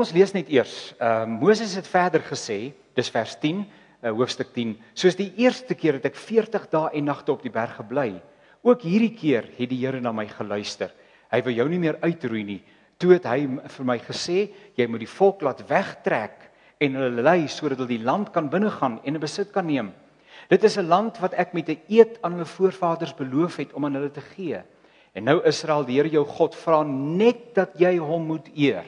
kom ons lees net eers. Ehm uh, Moses het verder gesê, dis vers 10, uh, hoofstuk 10. Soos die eerste keer het ek 40 dae en nagte op die berg gebly. Ook hierdie keer het die Here na my geluister. Hy wil jou nie meer uitroei nie. Toe het hy vir my gesê, jy moet die volk laat wegtrek en hulle lei sodat hulle die land kan binnegaan en 'n besit kan neem. Dit is 'n land wat ek met 'n eed aan hulle voorvaders beloof het om aan hulle te gee. En nou Israel, die Here jou God vra net dat jy hom moet eer.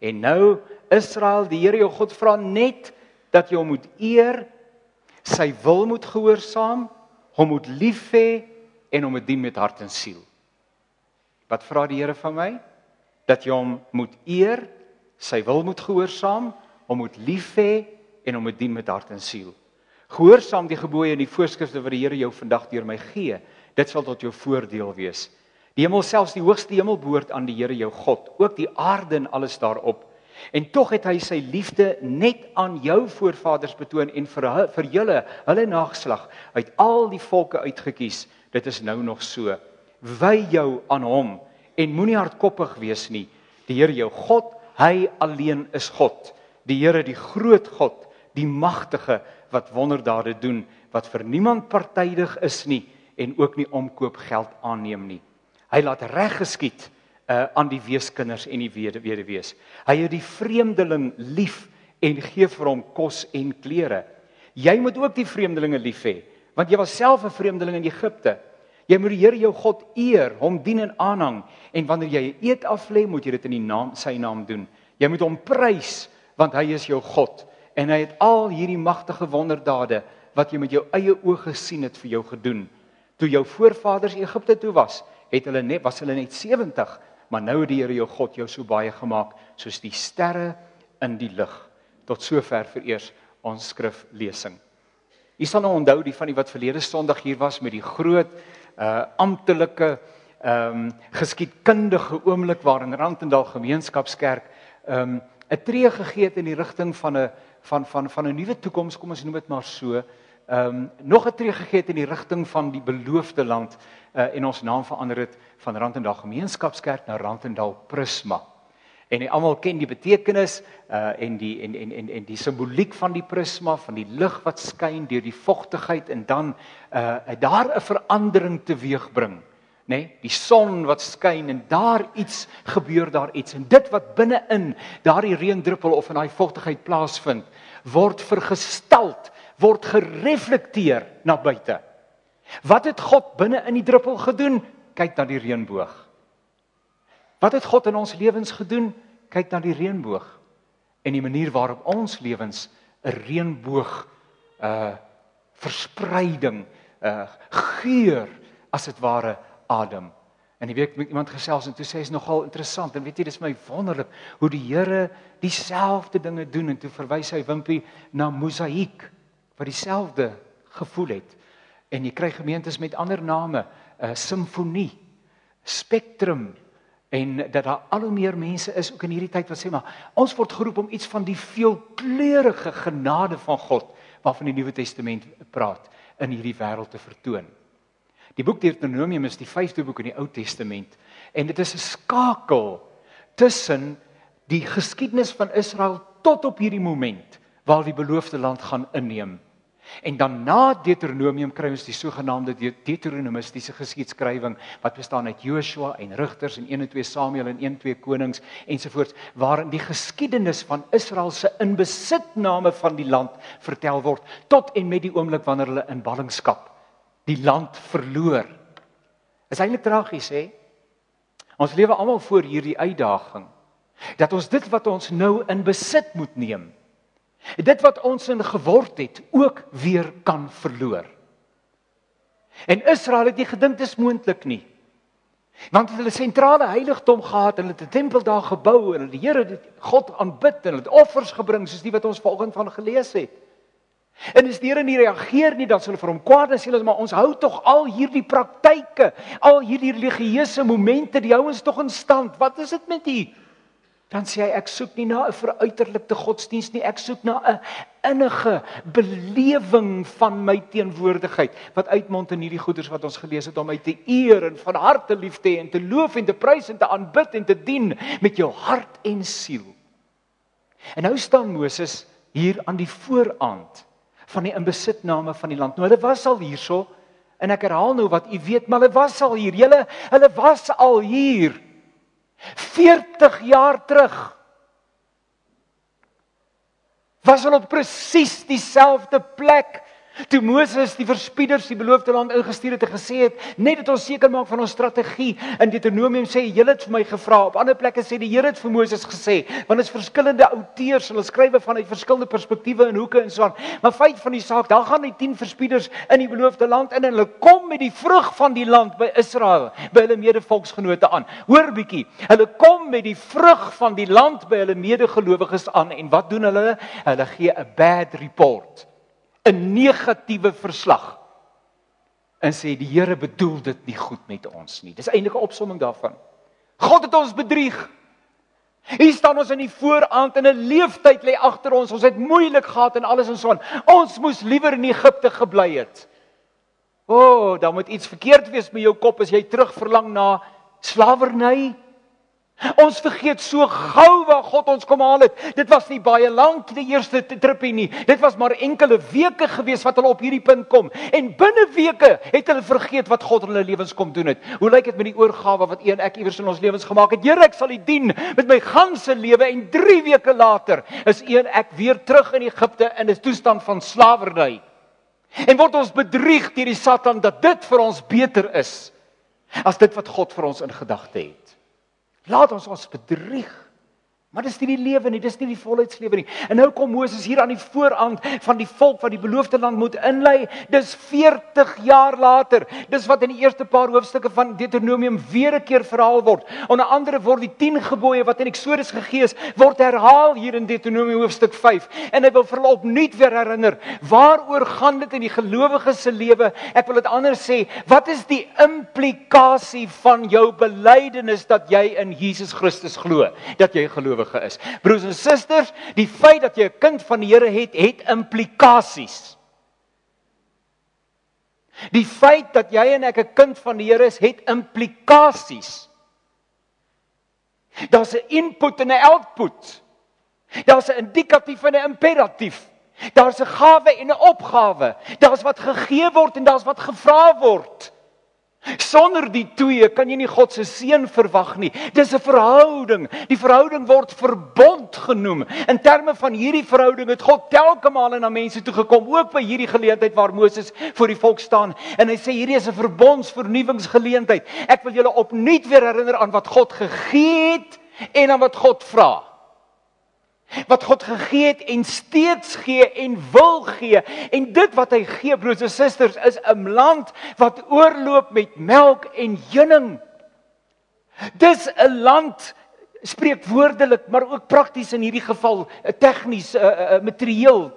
En nou Israel, die Here jou God vra net dat jy hom moet eer, sy wil moet gehoorsaam, hom moet lief hê en hom moet dien met hart en siel. Wat vra die Here van my? Dat jy hom moet eer, sy wil moet gehoorsaam, hom moet lief hê en hom moet dien met hart en siel. Gehoorsaam die gebooie en die voorskrifte wat die Here jou vandag deur my gee. Dit sal tot jou voordeel wees. Die hemel selfs die hoogste hemel behoort aan die Here jou God, ook die aarde en alles daarop. En tog het hy sy liefde net aan jou voorvaders betoon en vir vir julle, hulle nageslag uit al die volke uitgekies. Dit is nou nog so. Wy jou aan hom en moenie hardkoppig wees nie. Die Here jou God, hy alleen is God. Die Here die groot God, die magtige wat wonderdade doen wat vir niemand partydig is nie en ook nie omkoop geld aanneem nie. Hy laat reg geskied uh, aan die weeskinders en die weduwees. Hy het die vreemdeling lief en gee vir hom kos en klere. Jy moet ook die vreemdelinge lief hê, want jy was self 'n vreemdeling in Egipte. Jy moet die Here jou God eer, hom dien en aanhang en wanneer jy eet af lê, moet jy dit in die naam sy naam doen. Jy moet hom prys want hy is jou God en hy het al hierdie magtige wonderdade wat jy met jou eie oë gesien het vir jou gedoen. Toe jou voorvaders Egipte toe was, het hulle net was hulle net 70, maar nou het die Here jou God jou so baie gemaak soos die sterre in die lug. Tot sover vir eers ons skriflesing. Jy sal nou onthou die van die wat verlede Sondag hier was met die groot uh amptelike ehm um, geskiedkundige oomblik waarin Randendal Gemeenskapskerk ehm um, 'n tree gegee het in die rigting van 'n van van van 'n nuwe toekoms, kom ons noem dit maar so. Ehm um, nog 'n tree gegee het in die rigting van die beloofde land uh, en ons naam verander het van Randendal Gemeenskapskerk na Randendal Prisma. En almal ken die betekenis uh en die en en en en die simboliek van die prisma van die lig wat skyn deur die vogtigheid en dan uh daar 'n verandering teweegbring nê nee, die son wat skyn en daar iets gebeur daar iets en dit wat binne-in daardie reendruppel of in daai vogtigheid plaasvind word vergestald word gereflekteer na buite. Wat het God binne in die druppel gedoen? Kyk na die reënboog. Wat het God in ons lewens gedoen? Kyk na die reënboog en die manier waarop ons lewens 'n reënboog uh verspreiding uh geur as dit ware Adam. En die week met iemand gesels en toe sê hy is nogal interessant en weet jy dis my wonderlik hoe die Here dieselfde dinge doen en toe verwys hy wimpie na mosaïek wat dieselfde gevoel het. En jy kry gemeentes met ander name, 'n uh, simfonie, spektrum en dat daar al hoe meer mense is ook in hierdie tyd wat sê maar ons word geroep om iets van die veelkleurige genade van God waarvan die Nuwe Testament praat in hierdie wêreld te vertoon. Die boek Deuteronomium is die vyfde boek in die Ou Testament en dit is 'n skakel tussen die geskiedenis van Israel tot op hierdie moment waar die beloofde land gaan inneem. En dan na Deuteronomium kry ons die sogenaamde Deuteronomistiese geskiedskrywing wat bestaan uit Joshua en Rigters en 1 en 2 Samuel en 1 2 Konings ensovoorts waarin die geskiedenis van Israel se inbesitname van die land vertel word tot en met die oomblik wanneer hulle in ballingskap die land verloor. Is eintlik tragies hè? Ons lewe almal voor hierdie uitdaging dat ons dit wat ons nou in besit moet neem, dit wat ons in geword het, ook weer kan verloor. En Israel het nie gedink dit is moontlik nie. Want hulle sentrale heiligdom gehad, hulle het 'n tempel daar gebou en hulle die Here God aanbid en hulle het offers gebring soos die wat ons vanoggend van gelees het. En as die Here nie reageer nie, dan sal hulle vir hom kwaad wees, hulle maar ons hou tog al hierdie praktyke, al hierdie religieuse momente, die hou ons tog in stand. Wat is dit met u? Dan sê hy ek soek nie na 'n veruiterlikte godsdiens nie, ek soek na 'n innige belewing van my teenwoordigheid wat uitmond in hierdie goeders wat ons gelees het om my te eer en van harte lief te hê en te loof en te prys en te aanbid en te dien met jou hart en siel. En nou staan Moses hier aan die vooraand van die inbesitname van die land. Nou hulle was al hierso en ek herhaal nou wat u weet, maar hulle was al hier. Hulle hulle was al hier 40 jaar terug. Was hulle op presies dieselfde plek Toe Moses die verspieders die beloofde land ingestuur het en gesê het, net dat ons seker maak van ons strategie, in Deuteronomium sê julle het vir my gevra, op ander plekke sê die Here het vir Moses gesê, want dit is verskillende outeurs hulle skrywe vanuit verskillende perspektiewe en hoeke en so aan. Maar feit van die saak, dan gaan die 10 verspieders in die beloofde land in en hulle kom met die vrug van die land by Israel, by hulle medevolksgenote aan. Hoor bietjie, hulle kom met die vrug van die land by hulle medegelowiges aan en wat doen hulle? Hulle gee 'n bad report. 'n negatiewe verslag en sê die Here bedoel dit nie goed met ons nie. Dis eintlik 'n opsomming daarvan. God het ons bedrieg. Hier staan ons in die vooraand en 'n leeftyd lê agter ons. Ons het moeilik gehad en alles en so aan. Ons moes liewer in Egipte gebly het. O, oh, dan moet iets verkeerd wees met jou kop as jy terugverlang na slawerny. Ons vergeet so gou waar God ons kom haal het. Dit was nie baie lank die eerste tripie nie. Dit was maar enkele weke gewees wat hulle op hierdie punt kom. En binne weke het hulle vergeet wat God in hulle lewens kom doen het. Hoe lyk dit met die oorgawe wat een ek iewers in ons lewens gemaak het? Here, ek sal U dien met my ganse lewe en 3 weke later is een ek weer terug in Egipte in 'n toestand van slawerny. En word ons bedrieg deur die Satan dat dit vir ons beter is as dit wat God vir ons in gedagte het. Laat ons ons bedrieg. Maar dis nie die lewe nie, dis nie die volheidslewe nie. En nou kom Moses hier aan die vooraand van die volk wat die beloofde land moet inlei. Dis 40 jaar later. Dis wat in die eerste paar hoofstukke van Deuteronomium weer 'n keer verhaal word. Onder andere word die 10 gebooie wat in Eksodus gegee is, word herhaal hier in Deuteronomium hoofstuk 5. En hy wil vir hulle opnuut weer herinner, waaroor gaan dit in die gelowiges se lewe? Ek wil dit anders sê, wat is die implikasie van jou belydenis dat jy in Jesus Christus glo? Dat jy glo gelowige is. Broers en susters, die feit dat jy 'n kind van die Here het, het implikasies. Die feit dat jy en ek 'n kind van die Here is, het implikasies. Daar's 'n input en 'n output. Daar's 'n indikatief en 'n imperatief. Daar's 'n gawe en 'n opgawe. Daar's wat gegee word en daar's wat gevra word. Sonder die twee kan jy nie God se seën verwag nie. Dis 'n verhouding. Die verhouding word verbond genoem. In terme van hierdie verhouding het God telke male na mense toe gekom, ook by hierdie geleentheid waar Moses voor die volk staan en hy sê hierdie is 'n verbondsvernuwingsgeleentheid. Ek wil julle opnuut weer herinner aan wat God gegee het en aan wat God vra wat God gegee het en steeds gee en wil gee en dit wat hy gee broers en susters is 'n land wat oorloop met melk en honing. Dis 'n land spreek woordelik maar ook prakties in hierdie geval tegnies uh, uh, materieel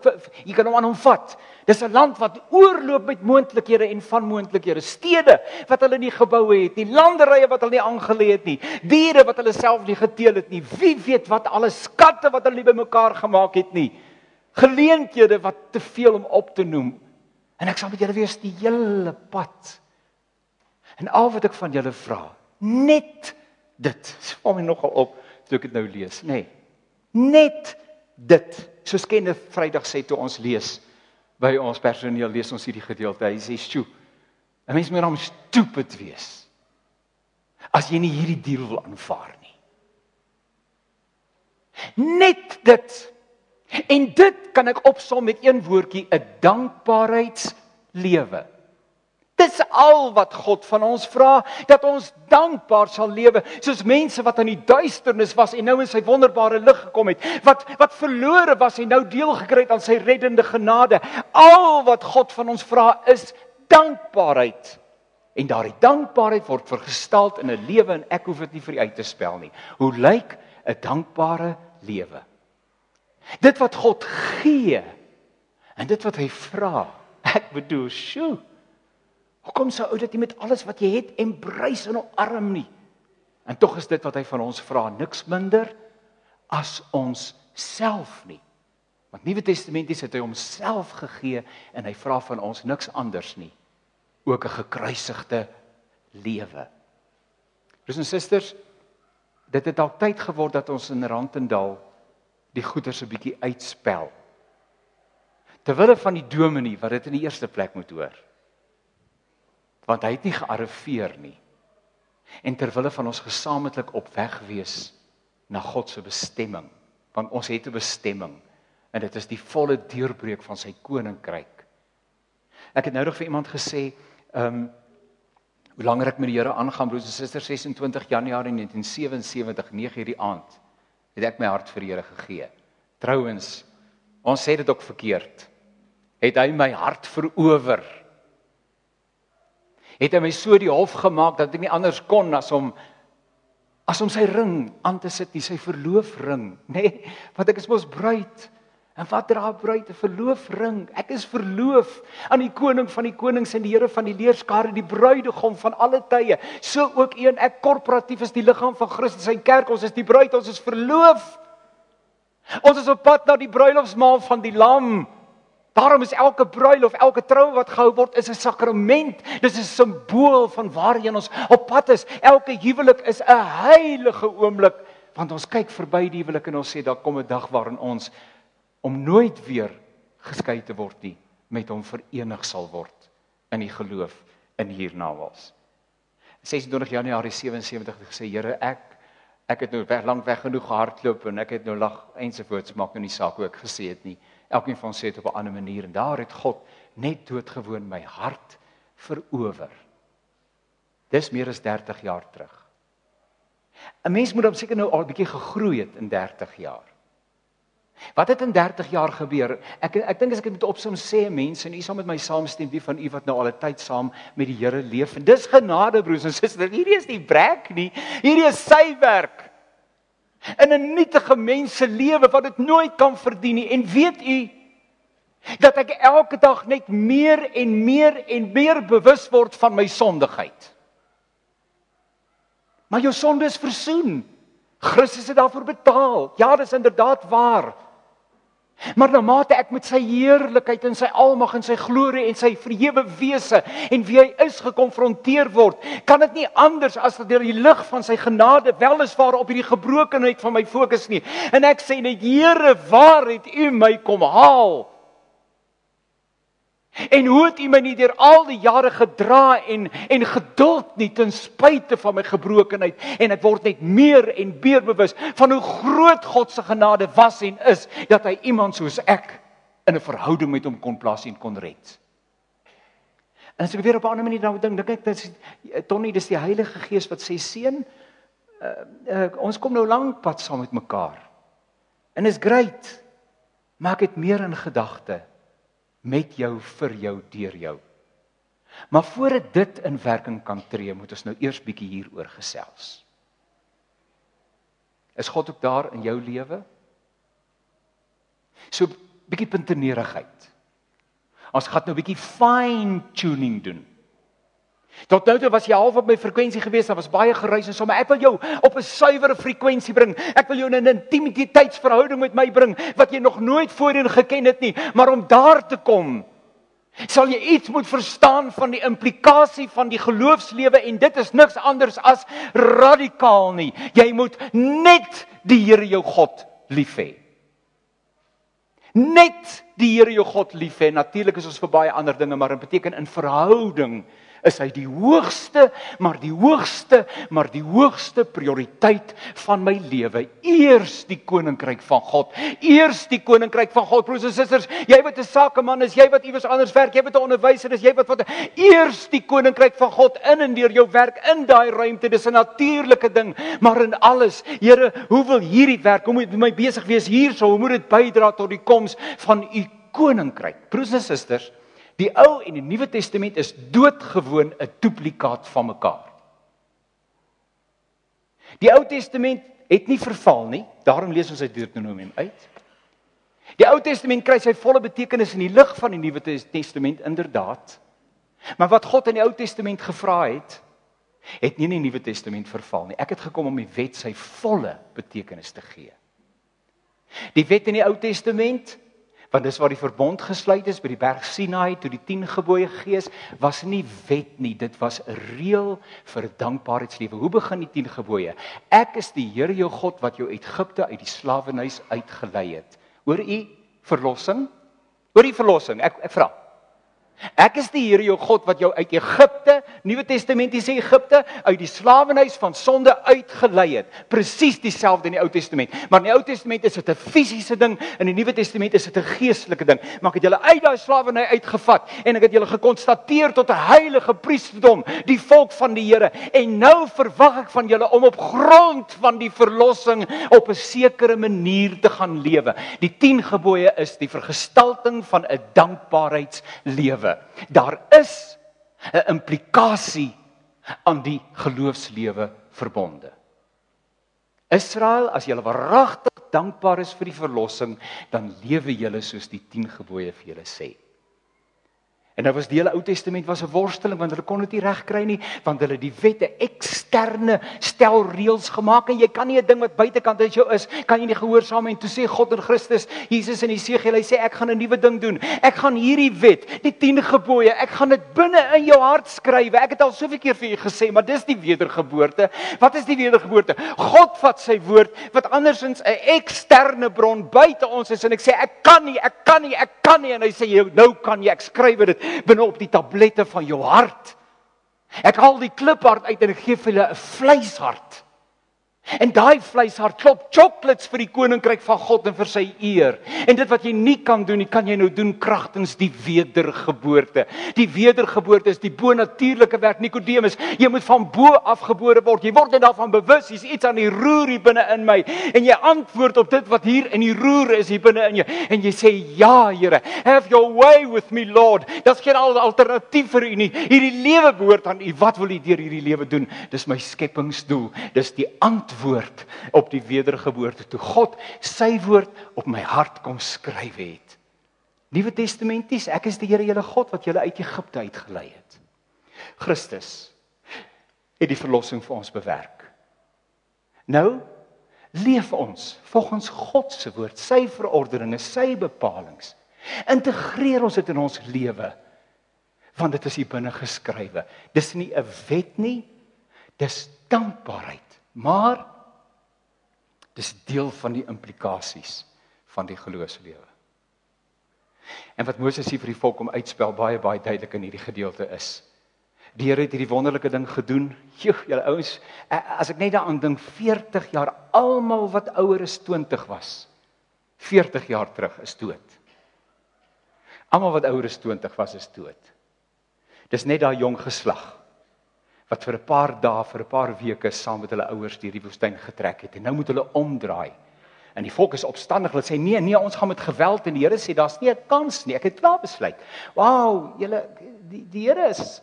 jy kan hom aan hom vat Dis 'n land wat oorloop met moontlikhede en van moontlikhede. Stede wat hulle nie gebou het nie, landerye wat hulle nie aangelê het nie, diere wat hulle self nie geteel het nie. Wie weet wat alle skatte wat hulle bymekaar gemaak het nie. Geleenthede wat te veel om op te noem. En ek sal met julle wees die hele pad. En al wat ek van julle vra, net dit. Swaam my nogal op toe ek dit nou lees, nê. Nee, net dit. Soos Kenneth Vrydag sê toe ons lees by ons personeel lees ons hierdie gedeelte. Hy sê, "Sjoe. 'n Mens moet hom stupid wees as jy nie hierdie deal wil aanvaar nie." Net dit. En dit kan ek opsom met een woordjie, 'n dankbaarheidslewe. Dis al wat God van ons vra, dat ons dankbaar sal lewe, soos mense wat in die duisternis was en nou in sy wonderbare lig gekom het, wat wat verlore was en nou deel gekry het aan sy reddende genade. Al wat God van ons vra is dankbaarheid. En daardie dankbaarheid word vergestaal in 'n lewe en ek hoef dit nie vir u uit te spel nie. Hoe lyk 'n dankbare lewe? Dit wat God gee en dit wat hy vra. Ek bedoel, sjoe. Hoekom sou ou dit nie met alles wat jy het embrace en omarm nie? En tog is dit wat hy van ons vra, niks minder as ons self nie. Want Nuwe Testamenties het hy homself gegee en hy vra van ons niks anders nie. Ook 'n gekruisigde lewe. Broers en susters, dit het al tyd geword dat ons in Randendal die goeders 'n bietjie uitspel. Terwille van die dominee wat dit in die eerste plek moet hoor. Want hy het nie gearriveer nie. En terwille van ons gesamentlik op weg wees na God se bestemming, want ons het 'n bestemming en dit is die volle deurbreek van sy koninkryk. Ek het nou nog vir iemand gesê, ehm um, hoe langer ek met die Here aangaan, broers en susters, 26 Januarie 1977, 9:00 die aand, het ek my hart vir die Here gegee. Trouwens, ons sê dit ook verkeerd. Het hy my hart verower? Het hy my so die hof gemaak dat ek nie anders kon as om as om sy ring aan te sit, nie sy verloofring, nê? Nee, want ek is mos bruid. En wat dra 'n bruid 'n verloofring? Ek is verloof aan die koning van die konings en die Here van die leerskare, die bruidegom van alle tye. So ook een ek korporatief is die liggaam van Christus, sy kerk, ons is die bruid, ons is verloof. Ons is op pad na die bruilofsmaal van die lam. Daarom is elke bruilof, elke troue wat gehou word, is 'n sakrament. Dis 'n simbool van waarheen ons op pad is. Elke huwelik is 'n heilige oomblik, want ons kyk verby die huwelik en ons sê daar kom 'n dag waarin ons om nooit weer geskei te word nie met hom verenig sal word in die geloof in hiernamaals. 26 Januarie 77 het gesê Here ek ek het nou weg lank weg genoeg gehardloop en ek het nou lag ensovoorts maak nou nie saak hoe ek gesê het nie. Elkeen van sê dit op 'n ander manier en daar het God net doodgewoon my hart verower. Dis meer as 30 jaar terug. 'n Mens moet dan seker nou al 'n bietjie gegroei het in 30 jaar. Wat het in 30 jaar gebeur? Ek ek dink as ek dit moet opsom sê mense en u sal met my saamstem wie van u wat nou al 'n tyd saam met die Here leef. En dis genade broers en susters. Hierdie is nie brek nie. Hierdie is sy werk. In 'n nietige mens se lewe wat dit nooit kan verdien nie. En weet u dat ek elke dag net meer en meer en meer bewus word van my sondigheid. Maar jou sonde is versoen. Christus het daarvoor betaal. Ja, dis inderdaad waar. Maar na mate ek met sy heerlikheid en sy almag en sy glorie en sy verhewe wese en wie hy is gekonfronteer word, kan dit nie anders as dat deur die lig van sy genade weliswaar op hierdie gebrokenheid van my fokus nie. En ek sê net Here, waar het U my kom haal? En hoe het U my nie deur al die jare gedra en en geduld nie ten spyte van my gebrokenheid en ek word net meer en meer bewus van hoe groot God se genade was en is dat hy iemand soos ek in 'n verhouding met hom kon plaas en kon red. En as ek weer op 'n ander manier nou dink, dink ek dat Tony dis die Heilige Gees wat sê seun uh, uh, ons kom nou lank pad saam met mekaar. En is great. Maak dit meer in gedagte met jou vir jou deur jou. Maar voordat dit in werking kan tree, moet ons nou eers bietjie hieroor gesels. Is God ook daar in jou lewe? So bietjie puntenerigheid. Ons gaan nou bietjie fine tuning doen. Tot nou toe was jy half op my frekwensie gewees, daar was baie geruis en so, maar ek wil jou op 'n suiwere frekwensie bring. Ek wil jou in 'n intimiteitsverhouding met my bring wat jy nog nooit voorheen geken het nie, maar om daar te kom, sal jy iets moet verstaan van die implikasie van die geloofslewe en dit is niks anders as radikaal nie. Jy moet net die Here jou God lief hê. Net die Here jou God lief hê. Natuurlik is ons vir baie ander dinge, maar dit beteken in verhouding is hy die hoogste, maar die hoogste, maar die hoogste prioriteit van my lewe. Eers die koninkryk van God. Eers die koninkryk van God. Broers en susters, jy wat 'n sakeman is, jy wat iewers anders werk, jy wat 'n onderwyser is, jy wat wat eers die koninkryk van God in en deur jou werk in daai ruimte. Dis 'n natuurlike ding, maar in alles, Here, hoe wil hierdie werk? Hoe moet my besig wees hierso? Hoe moet dit bydra tot die koms van u koninkryk? Broers en susters, Die Ou en die Nuwe Testament is doodgewoon 'n duplikaat van mekaar. Die Ou Testament het nie verval nie. Daarom lees ons uit Deuteronomium uit. Die Ou Testament kry sy volle betekenis in die lig van die Nuwe Testament inderdaad. Maar wat God in die Ou Testament gevra het, het nie in die Nuwe Testament verval nie. Ek het gekom om die wet sy volle betekenis te gee. Die wet in die Ou Testament Want dis waar die verbond gesluit is by die berg Sinai toe die 10 gebooie gees was nie wet nie, dit was 'n reël vir dankbaarheidslewe. Hoe begin die 10 gebooie? Ek is die Here jou God wat jou Egipte uit die slawehuis uitgelei het. Hoor u verlossing? Hoor die verlossing. Ek ek vra. Ek is die Here jou God wat jou uit Egipte, Nuwe Testament sê Egipte, uit die slawehuis van sonde uitgelei het. Presies dieselfde in die Ou Testament. Maar in die Ou Testament is dit 'n fisiese ding, in die Nuwe Testament is dit 'n geestelike ding. Maar ek het julle uit daai slawehuis uitgevat en ek het julle gekonstateer tot 'n heilige priesterdom, die volk van die Here. En nou verwag ek van julle om op grond van die verlossing op 'n sekere manier te gaan lewe. Die 10 gebooie is die vergestalting van 'n dankbaarheidslewe. Daar is 'n implikasie aan die geloofslewe verbonde. Israel, as jy waaragtig dankbaar is vir die verlossing, dan lewe jy soos die 10 gebooie vir julle sê. En nou was die hele Ou Testament was 'n worsteling want hulle kon dit nie regkry nie want hulle die wette eksterne stel reëls gemaak en jy kan nie 'n ding wat buitekant uit jou is kan jy nie gehoorsaam en toe sê God en Christus Jesus in Jesegiel hy sê ek gaan 'n nuwe ding doen. Ek gaan hierdie wet die 10 gebooie ek gaan dit binne in jou hart skrywe ek het al soveel keer vir julle gesê maar dis die wedergeboorte. Wat is die wedergeboorte? God vat sy woord wat andersins 'n eksterne bron buite ons is en ek sê ek kan nie ek kan nie ek kan nie. En hy sê nou kan jy ek skryf dit binne op die tablette van jou hart. Ek haal die kliphart uit en ek gee vir hulle 'n vleishart. En daai vleishart klop chocolates vir die koninkryk van God en vir sy eer. En dit wat jy nie kan doen nie, kan jy nou doen kragtens die wedergeboorte. Die wedergeboorte is die bonatuurlike werk Nikodemus. Jy moet van bo af gebore word. Jy word net daarvan bewus, hier's iets aan die roer hier binne in my. En jy antwoord op dit wat hier in die roer is hier binne in jou. En jy sê, "Ja, Here, have your way with me, Lord." Dit's geen alternatief vir U nie. Hierdie lewe behoort aan U. Wat wil U deur hierdie lewe doen? Dis my skepingsdoel. Dis die antwoord op die wedergeboorte toe God sy woord op my hart kom skryf het. Nuwe Testamenties, ek is die Here julle God wat julle uit Egipte uitgelei het. Christus het die verlossing vir ons bewerk. Nou leef ons volgens God se woord, sy verordeninge, sy bepalinge. Integreer ons dit in ons lewe want dit is hier binne geskrywe. Dis nie 'n wet nie, dis dankbaarheid. Maar dis deel van die implikasies van die geloofslewe. En wat Moses hier vir die volk om uitspel baie baie duidelik in hierdie gedeelte is. Die Here het hierdie wonderlike ding gedoen. Joe, julle ouens, as ek net daaraan dink 40 jaar almal wat ouer as 20 was. 40 jaar terug is dood. Almal wat ouer as 20 was is dood. Dis net daai jong geslag wat vir 'n paar dae, vir 'n paar weke saam met hulle ouers deur die woestyn getrek het en nou moet hulle omdraai. En die volk is opstandig. Hulle sê nee, nee, ons gaan met geweld en die Here sê daar's nie 'n kans nie. Ek het klaar besluit. Wow, julle die die Here is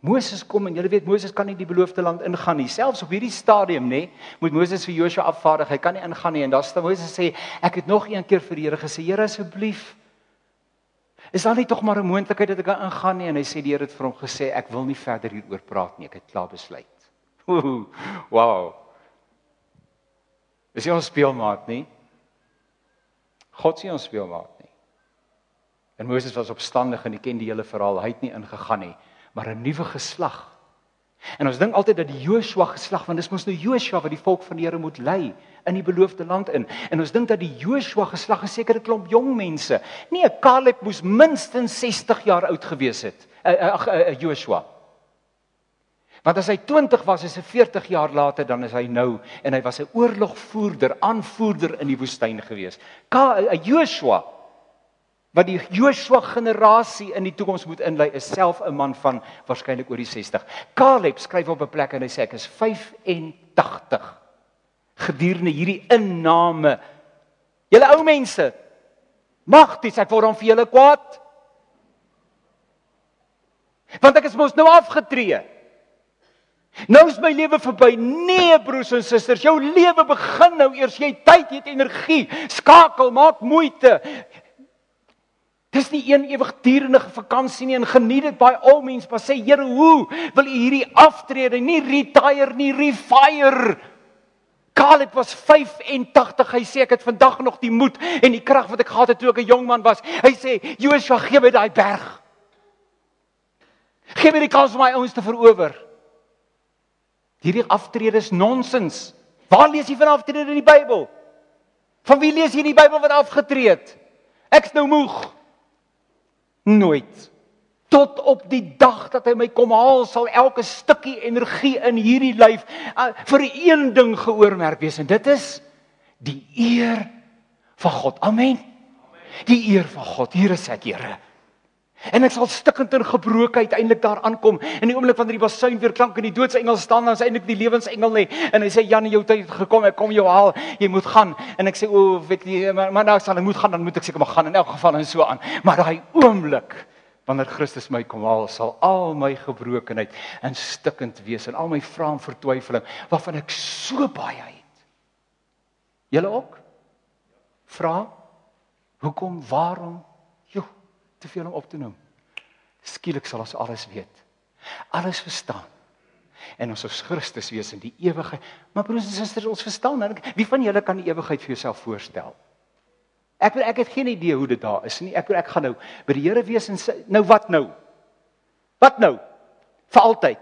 Moses kom en julle weet Moses kan nie die beloofde land ingaan nie. Selfs op hierdie stadium nê, moet Moses vir Joshua afvaardig. Hy kan nie ingaan nie en daar staan Moses sê ek het nog een keer vir die Here gesê, Here asseblief Is daar nie tog maar 'n moontlikheid dat ek kan ingaan nie en hy sê die Here het vir hom gesê ek wil nie verder hieroor praat nie, ek het klaar besluit. Wow. Is jy ons speelmaat nie? God sien ons speelmaat nie. En Moses was opstandig en hy ken die hele verhaal. Hy het nie ingegaan nie, maar 'n nuwe geslag En ons dink altyd dat die Joshua geslag want dis mos nou Joshua wat die volk van die Here moet lei in die beloofde land in. En ons dink dat die Joshua geslag 'n sekere klomp jong mense. Nee, Caleb moes minstens 60 jaar oud gewees het. Eh, eh, ag uh, uh, uh, Joshua. Want as hy 20 was, is hy 40 jaar later dan is hy nou en hy was 'n oorlogvoerder, aanvoerder in die woestyn gewees. Ka uh, Joshua wat die Joshua generasie in die toekoms moet inlei is self 'n man van waarskynlik oor die 60. Caleb skryf op 'n plek en hy sê ek is 85 gedurende hierdie inname. Julle ou mense, magties, ek word dan vir julle kwaad. Want ek is mos nou afgetree. Nou is my lewe verby. Nee broers en susters, jou lewe begin nou eers. Jy tyd, jy het energie. Skakel, maak moeite. Dis nie een ewigdurende vakansie nie en geniet dit by al mense, maar sê Here, hoe wil U hierdie aftrede nie retire nie, refire? Caleb was 85. Hy sê ek het vandag nog die moed en die krag wat ek gehad het toe ek 'n jong man was. Hy sê Joshua, gee my daai berg. Gee my die kans om my ouens te verower. Hierdie aftrede is nonsens. Waar lees jy van aftrede in die Bybel? Van wie lees jy in die Bybel wat afgetree het? Ek's nou moeg. Nooit tot op die dag dat hy my kom haal sal elke stukkie energie in hierdie lyf uh, vir een ding geoormerk wees en dit is die eer van God. Amen. Die eer van God. Hier is ek, Here. En ek sal stikkend en gebroken uiteindelik daar aankom. In die oomblik wanneer die basuin weer klank en die doodsengel staan, dan is eintlik die lewensengel nie en hy sê Jan, jou tyd het gekom, ek kom jou haal. Jy moet gaan. En ek sê o, weet jy, maar, maar nou sal ek moet gaan, dan moet ek seker maar gaan in elk geval en so aan. Maar daai oomblik wanneer Christus my kom haal, sal al my gebrokenheid en stikkend wees en al my vrae en vertwyfeling waarvan ek so baie het. Julle ook? Vra hoekom, waarom? Jo, te veel om op te noem. Skielik sal ons alles weet. Alles verstaan. En ons is Christus wees in die ewigheid. Maar broers en susters, ons verstaan nou. Wie van julle kan die ewigheid vir jouself voorstel? Ek ek het geen idee hoe dit daar is nie. Ek ek gaan nou by die Here wees en nou wat nou? Wat nou? Vir altyd.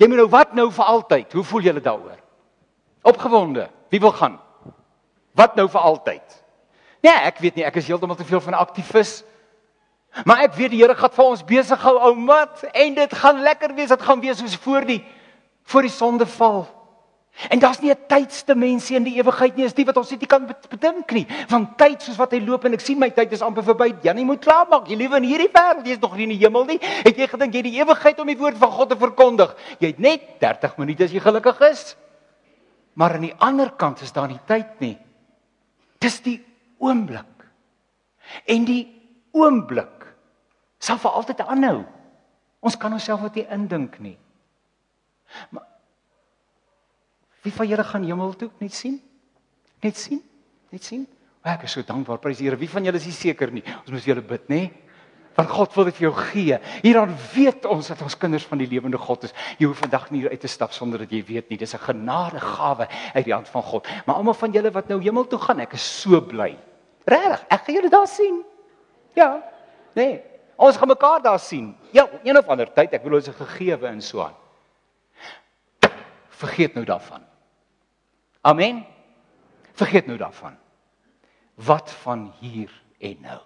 Jy moet nou wat nou vir altyd? Hoe voel julle daaroor? Opgewonde. Wie wil gaan? Wat nou vir altyd? Nee, ek weet nie, ek is heeltemal te veel van 'n aktivis. Maar ek weet die Here gaan vir ons besig hou ou mat en dit gaan lekker wees. Dit gaan wees soos voor die voor die sondeval. En daar's nie 'n tydsdimensie in die ewigheid nie, is dit wat ons net nie kan bedink nie. Van tyd soos wat hy loop en ek sien my tyd is amper verby. Janie moet klaarmaak. Jy lewe in hierdie wêreld, jy is nog nie in die hemel nie. Het jy gedink jy het die ewigheid om die woord van God te verkondig? Jy het net 30 minute as jy gelukkig is. Maar aan die ander kant is daar nie tyd nie. Dis die oomblik. En die oomblik sal vir altyd aanhou. Ons kan onsself dit nie indink nie. Maar Wie van julle gaan hemel toe? Net sien? Net sien? Net sien? O, ek is so dankbaar, prys die Here. Wie van julle is nie seker nie? Ons moet julle bid, nê? Want God wil dit vir jou gee. Hieraan weet ons dat ons kinders van die lewende God is. Jy hoef vandag nie uit te stap sonder dat jy weet nie. Dis 'n genadegawe uit die hand van God. Maar almal van julle wat nou hemel toe gaan, ek is so bly. Regtig, ek gaan julle daar sien. Ja. Nee. Ons gaan mekaar daar sien. Ja, een of ander tyd. Ek bedoel ons is gegeewe in so aan. Vergeet nou daarvan. Amen. Vergeet nou daarvan. Wat van hier en nou?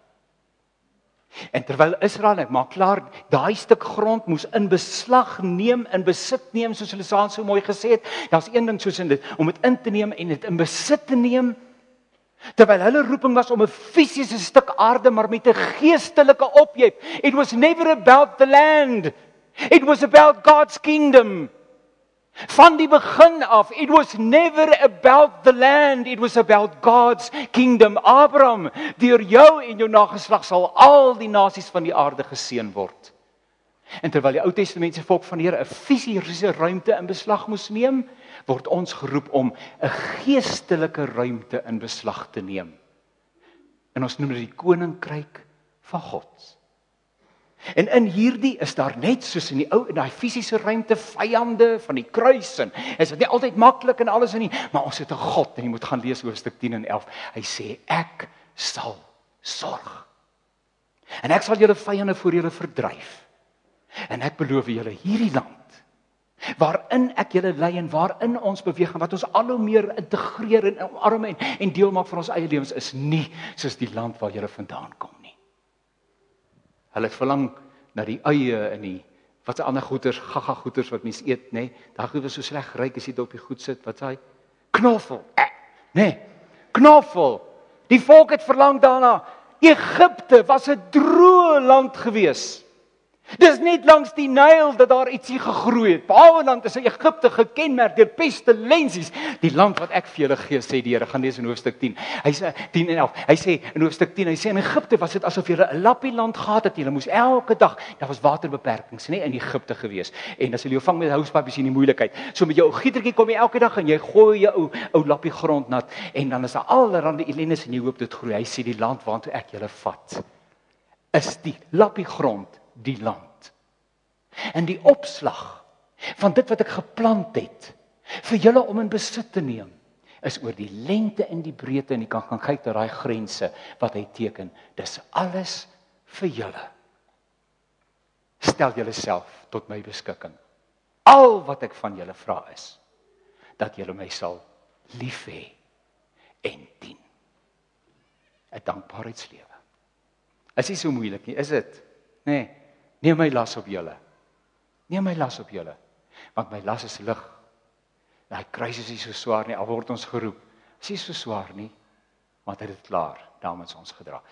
En terwyl Israel net maak klaar daai stuk grond moes in beslag neem, in besit neem soos hulle saans so mooi gesê het, daar's een ding soos in dit om dit in te neem en dit in besit te neem. Terwyl hulle roeping was om 'n fisiese stuk aarde maar met 'n geestelike objek. It was never about the land. It was about God's kingdom. Van die begin af, it was never about the land, it was about God's kingdom. Abraham, deur jou en jou nageslag sal al die nasies van die aarde geseën word. En terwyl die Ou Testamentiese volk van die Here 'n fisiese ruimte in beslag moes neem, word ons geroep om 'n geestelike ruimte in beslag te neem. En ons noem dit die koninkryk van God. En in hierdie is daar net soos in die ou in daai fisiese ruimte vyande van die kruis en is dit nie altyd maklik en alles in nie, maar ons het 'n God en jy moet gaan lees hoofstuk 10 en 11. Hy sê ek sal sorg. En ek sal julle vyande voor julle verdryf. En ek beloof julle hierdie land waarin ek julle lei en waarin ons beweeg en wat ons al hoe meer integreer en omarm en, en deel maak van ons eie lewens is nie soos die land waar julle vandaan kom nie. Hulle verlang na die eie in die wat se ander goeters, gaga goeters wat mense eet, nê? Nee, Daai goed is so sleg ryk as jy dit op die goed sit. Wat sê hy? Knoffel. Eh, nê? Nee, knoffel. Die volk het verlang daarna. Egipte was 'n droë land geweest. Dis net langs die Nyl dat daar ietsie gegroei het. Behalwe land is Egipte gekenmerk deur pestilensies. Die land wat ek vir julle gee, sê die Here, gaan lees in hoofstuk 10. Hy sê 10 en 11. Hy sê in hoofstuk 10, hy sê in Egipte was dit asof julle 'n lappie land gehad het. Julle moes elke dag, daar was waterbeperkings, nê, in Egipte gewees. En as hulle jou vang met housepap, is jy in die moeilikheid. So met jou ou gietertjie kom jy elke dag en jy gooi jou ou ou lappie grond nat en dan is daar allerlei ellendes en jy hoop dit groei. Hy sê die land waartoe ek julle vat is die lappie grond die land. En die opslag van dit wat ek geplant het Vir julle om in besit te neem is oor die lengte en die breedte en jy kan gaan kyk na daai grense wat hy teken. Dis alles vir julle. Stel julleself tot my beskikking. Al wat ek van julle vra is dat julle my sal lief hê en dien. 'n Dankbaarheidslewe. Is nie so moeilik nie, is dit? Nê. Nee, neem my las op julle. Neem my las op julle. Want my las is lig. Daai kruis is nie so swaar nie. Al word ons geroep. Is nie so swaar nie. Want hy het dit klaar namens ons gedra.